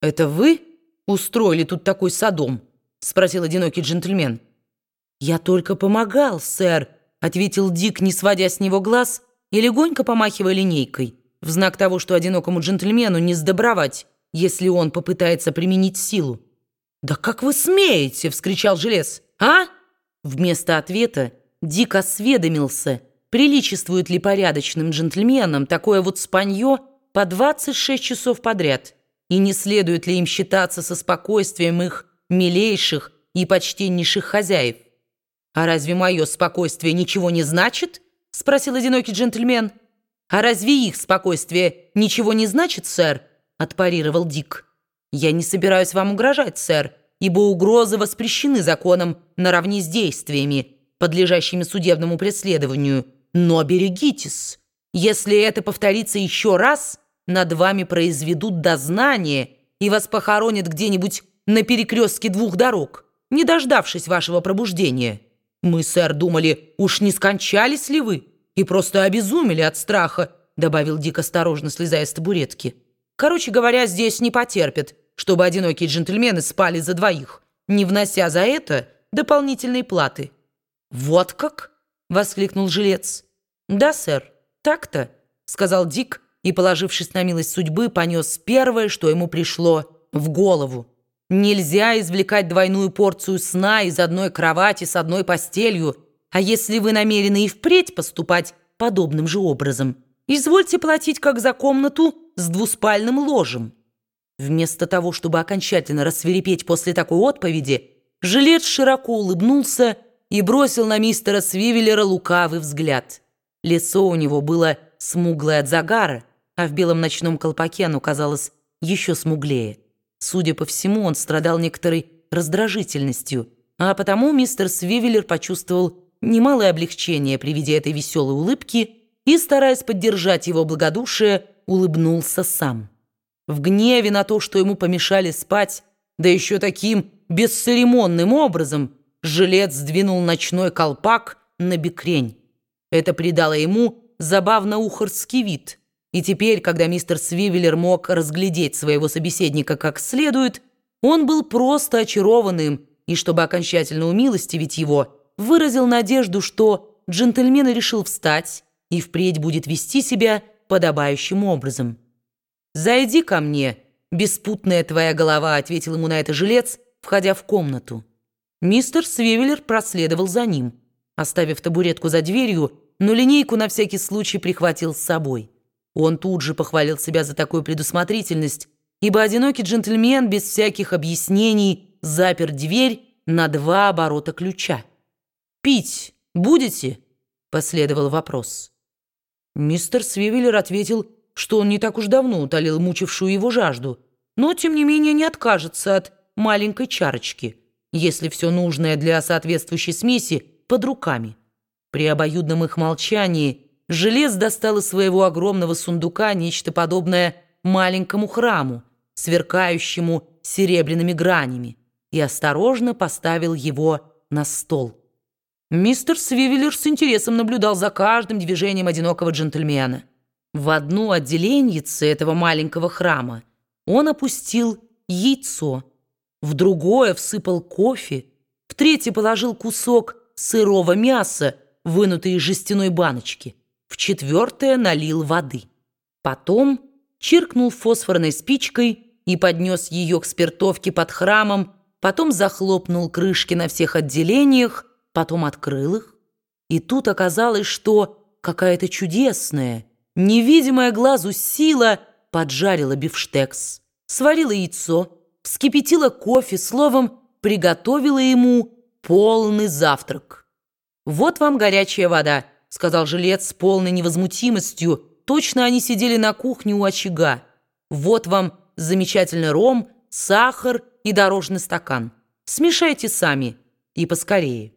«Это вы устроили тут такой садом?» — спросил одинокий джентльмен. «Я только помогал, сэр», — ответил Дик, не сводя с него глаз и легонько помахивая линейкой, в знак того, что одинокому джентльмену не сдобровать, если он попытается применить силу. «Да как вы смеете!» — вскричал Желез. «А?» Вместо ответа Дик осведомился, приличествует ли порядочным джентльменам такое вот спанье по 26 часов подряд, и не следует ли им считаться со спокойствием их милейших и почтеннейших хозяев. «А разве мое спокойствие ничего не значит?» — спросил одинокий джентльмен. «А разве их спокойствие ничего не значит, сэр?» — отпарировал Дик. «Я не собираюсь вам угрожать, сэр, ибо угрозы воспрещены законом наравне с действиями, подлежащими судебному преследованию. Но берегитесь, если это повторится еще раз, над вами произведут дознание и вас похоронят где-нибудь на перекрестке двух дорог, не дождавшись вашего пробуждения». «Мы, сэр, думали, уж не скончались ли вы и просто обезумели от страха», добавил Дик осторожно, слезая с табуретки. «Короче говоря, здесь не потерпят, чтобы одинокие джентльмены спали за двоих, не внося за это дополнительной платы». «Вот как?» — воскликнул жилец. «Да, сэр, так-то», — сказал Дик и, положившись на милость судьбы, понес первое, что ему пришло в голову. Нельзя извлекать двойную порцию сна из одной кровати с одной постелью, а если вы намерены и впредь поступать подобным же образом, извольте платить как за комнату с двуспальным ложем. Вместо того, чтобы окончательно рассверепеть после такой отповеди, жилец широко улыбнулся и бросил на мистера Свивеллера лукавый взгляд. Лицо у него было смуглое от загара, а в белом ночном колпаке оно казалось еще смуглее. Судя по всему, он страдал некоторой раздражительностью, а потому мистер Свивеллер почувствовал немалое облегчение при виде этой веселой улыбки и, стараясь поддержать его благодушие, улыбнулся сам. В гневе на то, что ему помешали спать, да еще таким бесцеремонным образом, жилет сдвинул ночной колпак на бекрень. Это придало ему забавно ухорский вид – и теперь, когда мистер Свивеллер мог разглядеть своего собеседника как следует, он был просто очарованным и, чтобы окончательно умилостивить его, выразил надежду, что джентльмен решил встать и впредь будет вести себя подобающим образом. «Зайди ко мне, беспутная твоя голова», — ответил ему на это жилец, входя в комнату. Мистер Свивеллер проследовал за ним, оставив табуретку за дверью, но линейку на всякий случай прихватил с собой. Он тут же похвалил себя за такую предусмотрительность, ибо одинокий джентльмен без всяких объяснений запер дверь на два оборота ключа. «Пить будете?» – последовал вопрос. Мистер Свивеллер ответил, что он не так уж давно утолил мучившую его жажду, но, тем не менее, не откажется от маленькой чарочки, если все нужное для соответствующей смеси под руками. При обоюдном их молчании – Желез достал из своего огромного сундука нечто подобное маленькому храму, сверкающему серебряными гранями, и осторожно поставил его на стол. Мистер Свивеллер с интересом наблюдал за каждым движением одинокого джентльмена. В одну отделеньице этого маленького храма он опустил яйцо, в другое всыпал кофе, в третье положил кусок сырого мяса, вынутый из жестяной баночки четвертое налил воды. Потом чиркнул фосфорной спичкой и поднес ее к спиртовке под храмом, потом захлопнул крышки на всех отделениях, потом открыл их. И тут оказалось, что какая-то чудесная, невидимая глазу сила поджарила бифштекс, сварила яйцо, вскипятила кофе, словом, приготовила ему полный завтрак. Вот вам горячая вода сказал жилец с полной невозмутимостью. Точно они сидели на кухне у очага. Вот вам замечательный ром, сахар и дорожный стакан. Смешайте сами и поскорее.